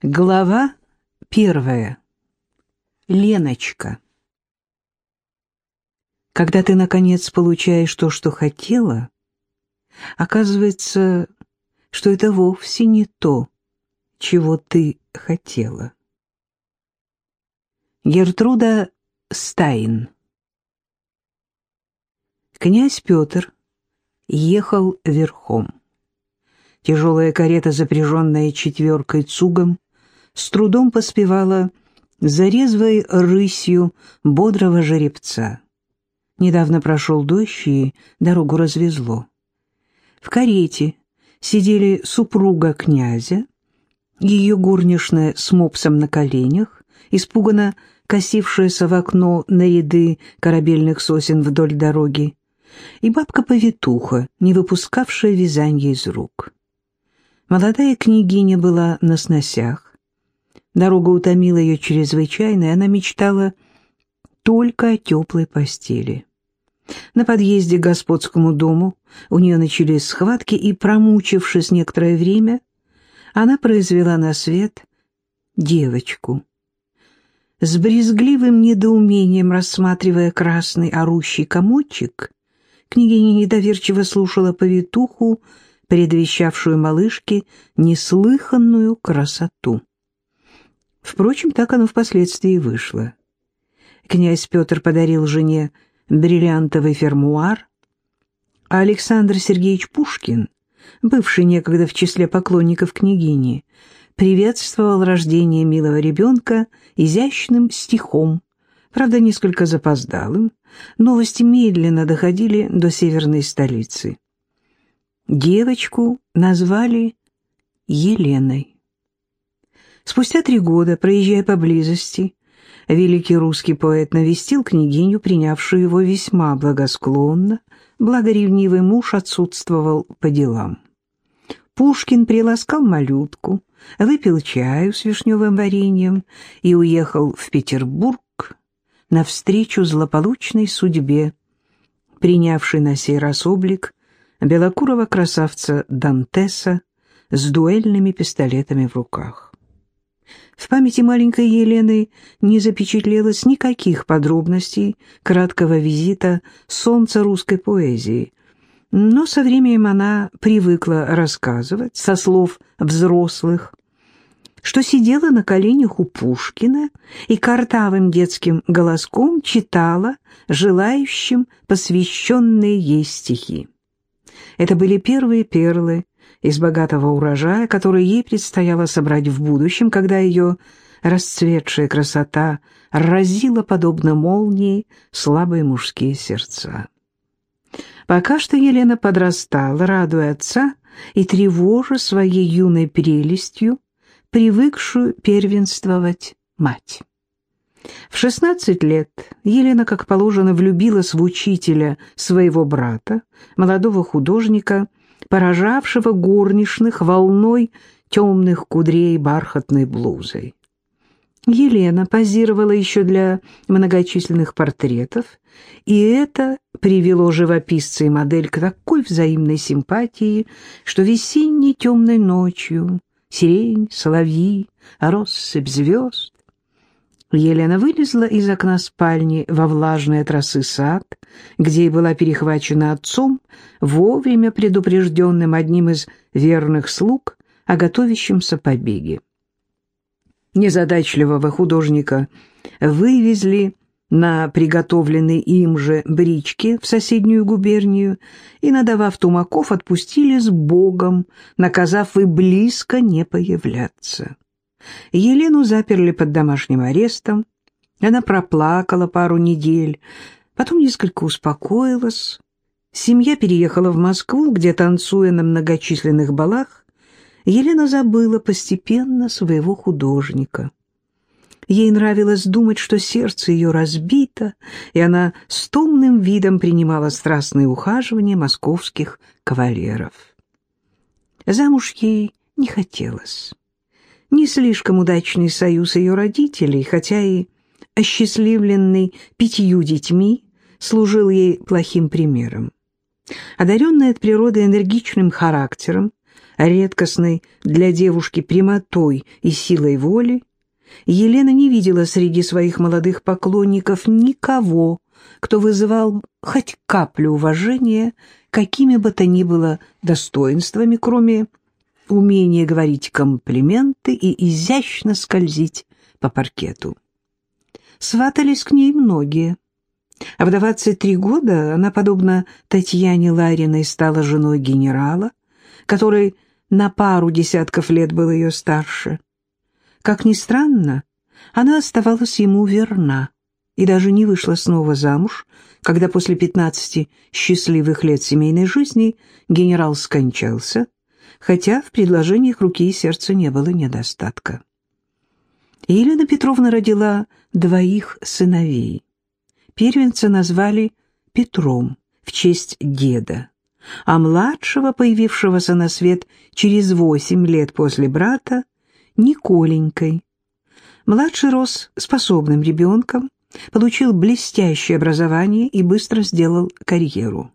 Глава первая. Леночка. Когда ты, наконец, получаешь то, что хотела, оказывается, что это вовсе не то, чего ты хотела. Гертруда Стайн Князь Петр ехал верхом. Тяжелая карета, запряженная четверкой цугом, с трудом поспевала за резвой рысью бодрого жеребца. Недавно прошел дождь, и дорогу развезло. В карете сидели супруга князя, ее горничная с мопсом на коленях, испуганно косившаяся в окно на ряды корабельных сосен вдоль дороги, и бабка-повитуха, не выпускавшая вязанье из рук. Молодая княгиня была на сносях. Дорога утомила ее чрезвычайно, и она мечтала только о теплой постели. На подъезде к господскому дому у нее начались схватки, и, промучившись некоторое время, она произвела на свет девочку. С брезгливым недоумением рассматривая красный орущий комочек, княгиня недоверчиво слушала повитуху, предвещавшую малышке неслыханную красоту. Впрочем, так оно впоследствии и вышло. Князь Петр подарил жене бриллиантовый фермуар, а Александр Сергеевич Пушкин, бывший некогда в числе поклонников княгини, приветствовал рождение милого ребенка изящным стихом, правда, несколько запоздалым, новости медленно доходили до северной столицы. Девочку назвали Еленой. Спустя три года, проезжая поблизости, великий русский поэт навестил княгиню, принявшую его весьма благосклонно, благоревнивый муж отсутствовал по делам. Пушкин приласкал малютку, выпил чаю с вишневым вареньем и уехал в Петербург навстречу злополучной судьбе, принявшей на сей раз облик белокурого красавца Дантеса с дуэльными пистолетами в руках. В памяти маленькой Елены не запечатлелось никаких подробностей краткого визита солнца русской поэзии, но со временем она привыкла рассказывать со слов взрослых, что сидела на коленях у Пушкина и картавым детским голоском читала желающим посвященные ей стихи. Это были первые перлы из богатого урожая, которые ей предстояло собрать в будущем, когда ее расцветшая красота разила, подобно молнии, слабые мужские сердца. Пока что Елена подрастала, радуя отца и тревожа своей юной прелестью, привыкшую первенствовать мать. В 16 лет Елена, как положено, влюбилась в учителя своего брата, молодого художника, поражавшего горничных волной темных кудрей бархатной блузой. Елена позировала еще для многочисленных портретов, и это привело живописца и модель к такой взаимной симпатии, что весенней темной ночью сирень, соловьи, россыпь звезд Елена вылезла из окна спальни во влажные тросы сад, где и была перехвачена отцом, вовремя предупрежденным одним из верных слуг о готовящемся побеге. Незадачливого художника вывезли на приготовленной им же бричке в соседнюю губернию и, надавав тумаков, отпустили с Богом, наказав и близко не появляться. Елену заперли под домашним арестом. Она проплакала пару недель, потом несколько успокоилась. Семья переехала в Москву, где, танцуя на многочисленных балах, Елена забыла постепенно своего художника. Ей нравилось думать, что сердце ее разбито, и она с томным видом принимала страстные ухаживания московских кавалеров. Замуж ей не хотелось не слишком удачный союз ее родителей, хотя и осчастливленный пятью детьми, служил ей плохим примером. Одаренная от природы энергичным характером, редкостной для девушки прямотой и силой воли, Елена не видела среди своих молодых поклонников никого, кто вызывал хоть каплю уважения какими бы то ни было достоинствами, кроме умения говорить комплименты и изящно скользить по паркету. Сватались к ней многие. А в 23 года она, подобно Татьяне Лариной, стала женой генерала, который на пару десятков лет был ее старше. Как ни странно, она оставалась ему верна и даже не вышла снова замуж, когда после 15 счастливых лет семейной жизни генерал скончался, хотя в предложениях руки и сердца не было недостатка. Елена Петровна родила двоих сыновей. Первенца назвали Петром в честь деда, а младшего, появившегося на свет через восемь лет после брата, Николенькой. Младший рос способным ребенком, получил блестящее образование и быстро сделал карьеру.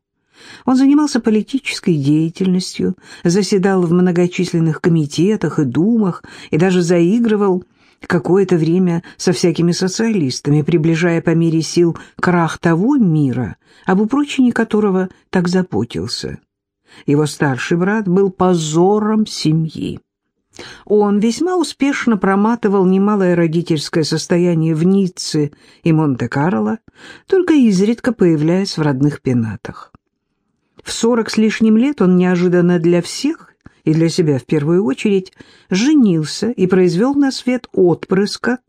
Он занимался политической деятельностью, заседал в многочисленных комитетах и думах и даже заигрывал какое-то время со всякими социалистами, приближая по мере сил крах того мира, об упрочении которого так заботился. Его старший брат был позором семьи. Он весьма успешно проматывал немалое родительское состояние в Ницце и Монте-Карло, только изредка появляясь в родных пенатах. В сорок с лишним лет он неожиданно для всех и для себя в первую очередь женился и произвел на свет отпрыска,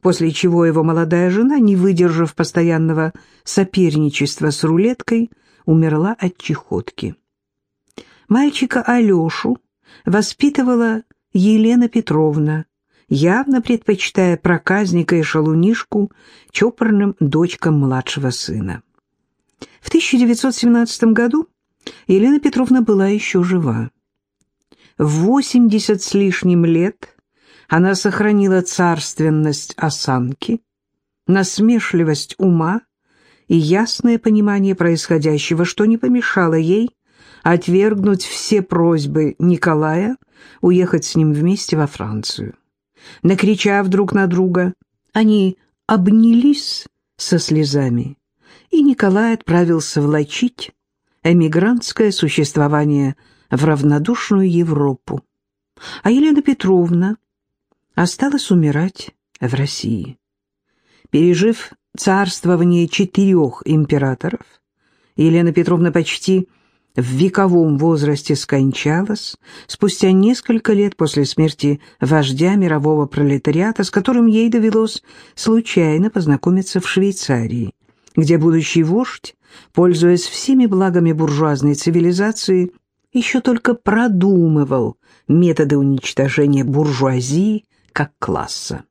после чего его молодая жена, не выдержав постоянного соперничества с рулеткой, умерла от чехотки. Мальчика Алешу воспитывала Елена Петровна, явно предпочитая проказника и шалунишку чопорным дочкам младшего сына. В 1917 году Елена Петровна была еще жива. В 80 с лишним лет она сохранила царственность осанки, насмешливость ума и ясное понимание происходящего, что не помешало ей отвергнуть все просьбы Николая уехать с ним вместе во Францию. Накричав друг на друга, они обнялись со слезами, и Николай отправился влачить эмигрантское существование в равнодушную Европу. А Елена Петровна осталась умирать в России. Пережив царствование четырех императоров, Елена Петровна почти в вековом возрасте скончалась спустя несколько лет после смерти вождя мирового пролетариата, с которым ей довелось случайно познакомиться в Швейцарии, где будущий вождь, пользуясь всеми благами буржуазной цивилизации, еще только продумывал методы уничтожения буржуазии как класса.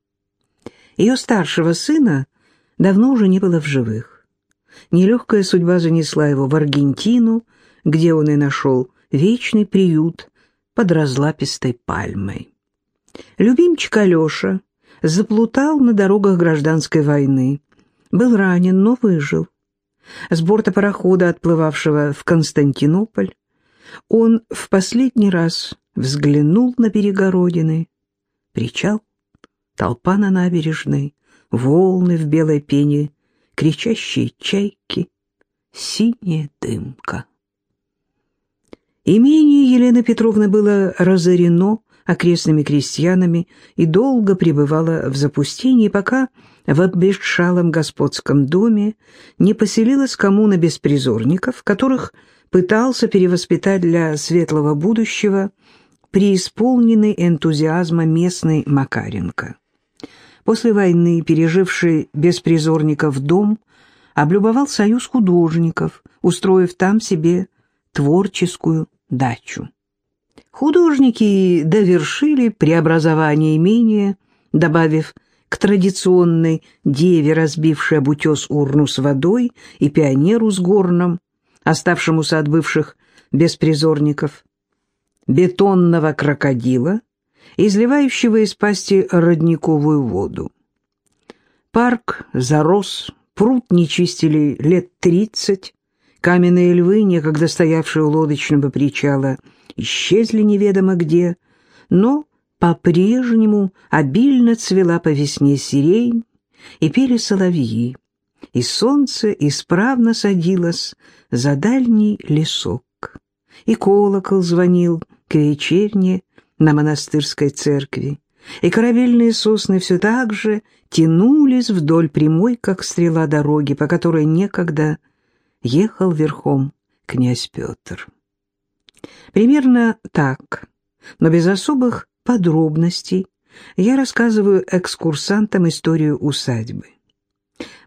Ее старшего сына давно уже не было в живых. Нелегкая судьба занесла его в Аргентину, где он и нашел вечный приют под разлапистой пальмой. Любимчик Алеша заплутал на дорогах гражданской войны, был ранен, но выжил. С борта парохода, отплывавшего в Константинополь, он в последний раз взглянул на берега Родины. Причал, толпа на набережной, волны в белой пене, кричащие чайки, синяя дымка. Имение Елены Петровны было разорено окрестными крестьянами и долго пребывало в запустении, пока в обветшалом господском доме не поселилась коммуна беспризорников, которых пытался перевоспитать для светлого будущего преисполненный энтузиазма местный Макаренко. После войны, переживший беспризорников дом, облюбовал союз художников, устроив там себе творческую дачу. Художники довершили преобразование имения, добавив к традиционной деве, разбившей об утес урну с водой, и пионеру с горном, оставшемуся от бывших беспризорников, бетонного крокодила, изливающего из пасти родниковую воду. Парк зарос, пруд не чистили лет тридцать, Каменные львы, некогда стоявшие у лодочного причала, исчезли неведомо где, но по-прежнему обильно цвела по весне сирень и пели соловьи, и солнце исправно садилось за дальний лесок, и колокол звонил к вечерне на монастырской церкви, и корабельные сосны все так же тянулись вдоль прямой, как стрела дороги, по которой некогда ехал верхом князь Петр. Примерно так, но без особых подробностей, я рассказываю экскурсантам историю усадьбы.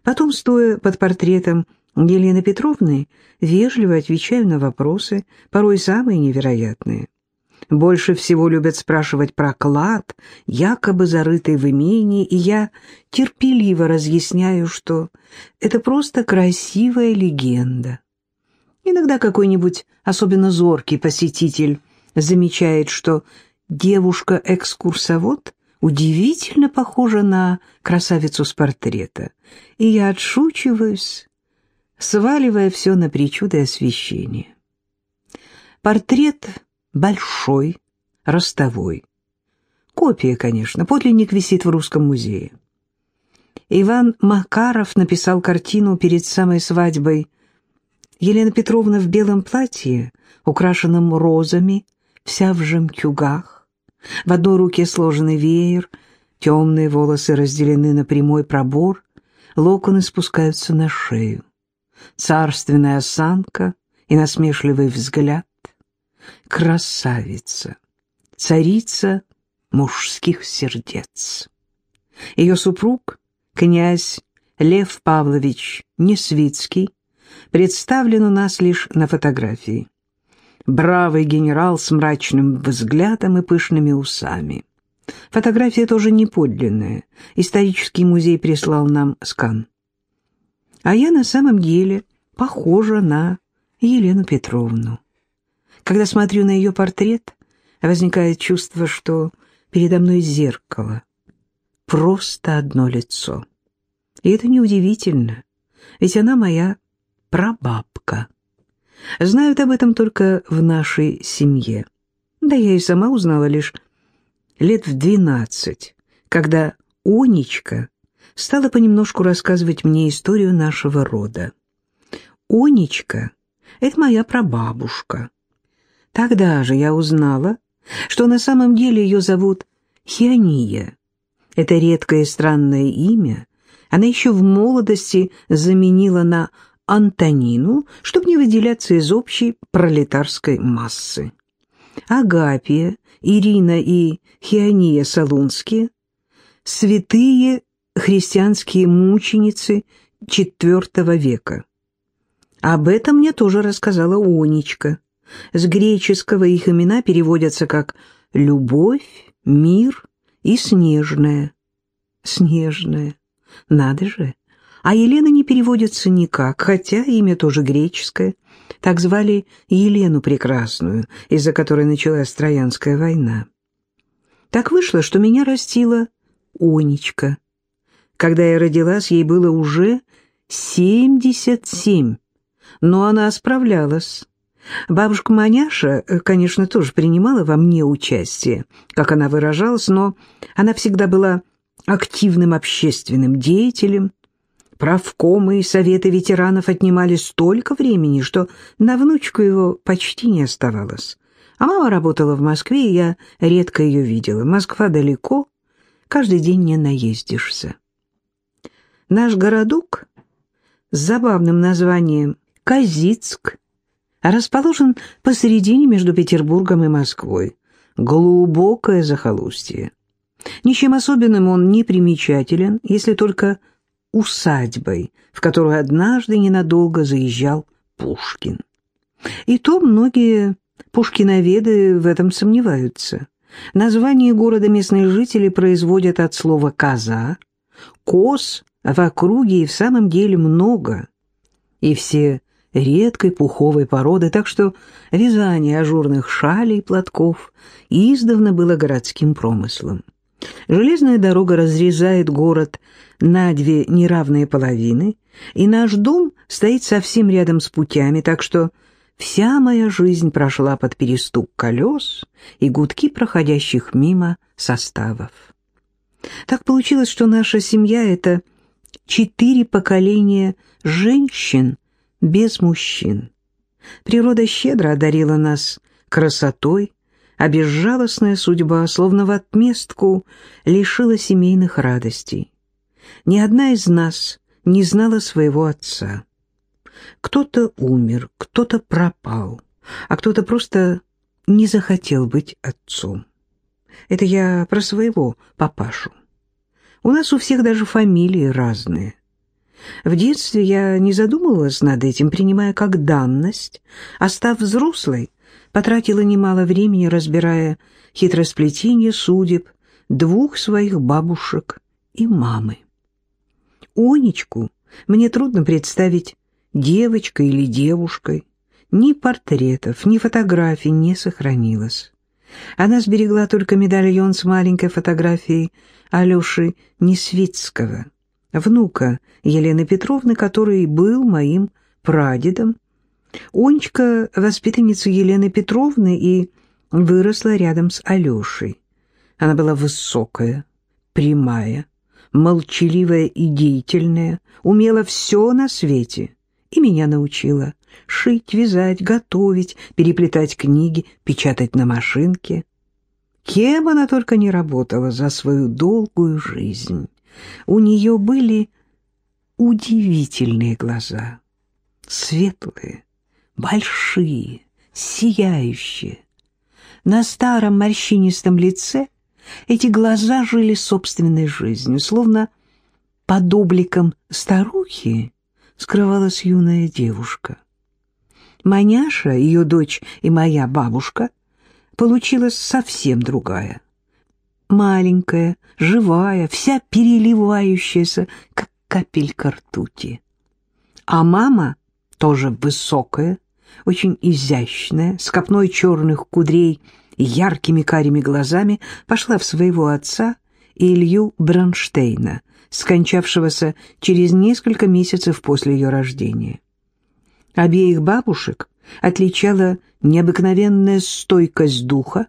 Потом, стоя под портретом Елены Петровны, вежливо отвечаю на вопросы, порой самые невероятные. Больше всего любят спрашивать про клад, якобы зарытый в имении, и я терпеливо разъясняю, что это просто красивая легенда. Иногда какой-нибудь особенно зоркий посетитель замечает, что девушка-экскурсовод удивительно похожа на красавицу с портрета, и я отшучиваюсь, сваливая все на причуды освещения. Портрет большой, ростовой. Копия, конечно, подлинник висит в Русском музее. Иван Макаров написал картину перед самой свадьбой. Елена Петровна в белом платье, украшенном розами, вся в жемчугах. В одной руке сложенный веер, темные волосы разделены на прямой пробор, локоны спускаются на шею. Царственная осанка и насмешливый взгляд красавица, царица мужских сердец. Ее супруг, князь Лев Павлович Несвицкий, представлен у нас лишь на фотографии. Бравый генерал с мрачным взглядом и пышными усами. Фотография тоже не подлинная. Исторический музей прислал нам скан. А я на самом деле похожа на Елену Петровну. Когда смотрю на ее портрет, возникает чувство, что передо мной зеркало. Просто одно лицо. И это неудивительно, ведь она моя прабабка. Знают об этом только в нашей семье. Да я и сама узнала лишь лет в двенадцать, когда Онечка стала понемножку рассказывать мне историю нашего рода. Онечка — это моя прабабушка. Тогда же я узнала, что на самом деле ее зовут Хиония. Это редкое и странное имя она еще в молодости заменила на Антонину, чтобы не выделяться из общей пролетарской массы. Агапия, Ирина и Хиония Солунские – святые христианские мученицы IV века. Об этом мне тоже рассказала Онечка. С греческого их имена переводятся как «любовь», «мир» и «снежная». «Снежная». Надо же. А Елена не переводится никак, хотя имя тоже греческое. Так звали Елену Прекрасную, из-за которой началась Троянская война. Так вышло, что меня растила Онечка. Когда я родилась, ей было уже семьдесят семь, но она справлялась. Бабушка Маняша, э, конечно, тоже принимала во мне участие, как она выражалась, но она всегда была активным общественным деятелем. Правкомы и советы ветеранов отнимали столько времени, что на внучку его почти не оставалось. А мама работала в Москве, и я редко ее видела. Москва далеко, каждый день не наездишься. Наш городок с забавным названием Казицк расположен посередине между Петербургом и Москвой. Глубокое захолустье. Ничем особенным он не примечателен, если только усадьбой, в которую однажды ненадолго заезжал Пушкин. И то многие пушкиноведы в этом сомневаются. Название города местные жители производят от слова «коза». Коз в округе и в самом деле много. И все редкой пуховой породы, так что вязание ажурных шалей и платков издавна было городским промыслом. Железная дорога разрезает город на две неравные половины, и наш дом стоит совсем рядом с путями, так что Вся моя жизнь прошла под перестук колес и гудки проходящих мимо составов. Так получилось, что наша семья — это четыре поколения женщин без мужчин. Природа щедро одарила нас красотой, а безжалостная судьба, словно в отместку, лишила семейных радостей. Ни одна из нас не знала своего отца. Кто-то умер, кто-то пропал, а кто-то просто не захотел быть отцом. Это я про своего папашу. У нас у всех даже фамилии разные. В детстве я не задумывалась над этим, принимая как данность, а став взрослой, потратила немало времени, разбирая хитросплетение судеб двух своих бабушек и мамы. Онечку мне трудно представить девочкой или девушкой. Ни портретов, ни фотографий не сохранилось. Она сберегла только медальон с маленькой фотографией Алеши Несвицкого, внука Елены Петровны, который был моим прадедом. Онечка — воспитанница Елены Петровны и выросла рядом с Алешей. Она была высокая, прямая, молчаливая и деятельная, умела все на свете и меня научила шить, вязать, готовить, переплетать книги, печатать на машинке. Кем она только не работала за свою долгую жизнь. У нее были удивительные глаза, светлые, большие, сияющие. На старом морщинистом лице эти глаза жили собственной жизнью, словно под обликом старухи скрывалась юная девушка. Маняша, ее дочь и моя бабушка, получилась совсем другая. Маленькая, живая, вся переливающаяся, как капелька ртути. А мама тоже высокая, очень изящная, с копной черных кудрей и яркими карими глазами, пошла в своего отца Илью Бронштейна, скончавшегося через несколько месяцев после ее рождения. Обеих бабушек отличала необыкновенная стойкость духа,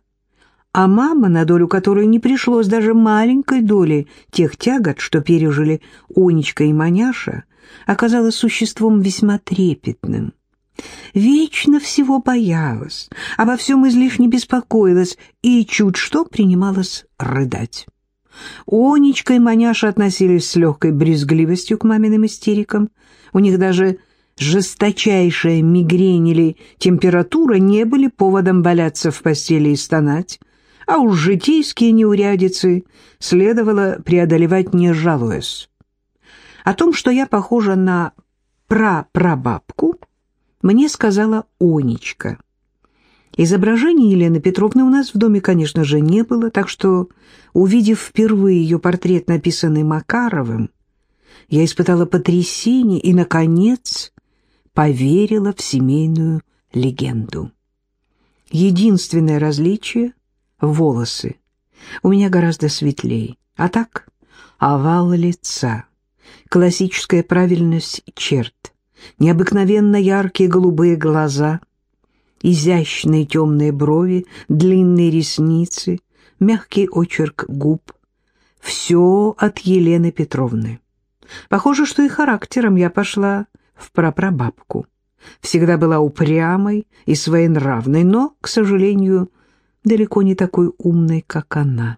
а мама, на долю которой не пришлось даже маленькой доли тех тягот, что пережили Онечка и Маняша, оказалась существом весьма трепетным. Вечно всего боялась, обо всем излишне беспокоилась и чуть что принималась рыдать. Онечка и Маняша относились с легкой брезгливостью к маминым истерикам. У них даже жесточайшая мигрень или температура не были поводом валяться в постели и стонать, а уж житейские неурядицы следовало преодолевать не жалуясь. О том, что я похожа на прапрабабку, мне сказала Онечка. Изображения Елены Петровны у нас в доме, конечно же, не было, так что, увидев впервые ее портрет, написанный Макаровым, я испытала потрясение и, наконец, поверила в семейную легенду. Единственное различие — волосы. У меня гораздо светлее, а так — овал лица, классическая правильность черт, необыкновенно яркие голубые глаза — изящные темные брови, длинные ресницы, мягкий очерк губ. Все от Елены Петровны. Похоже, что и характером я пошла в прапрабабку. Всегда была упрямой и своенравной, но, к сожалению, далеко не такой умной, как она.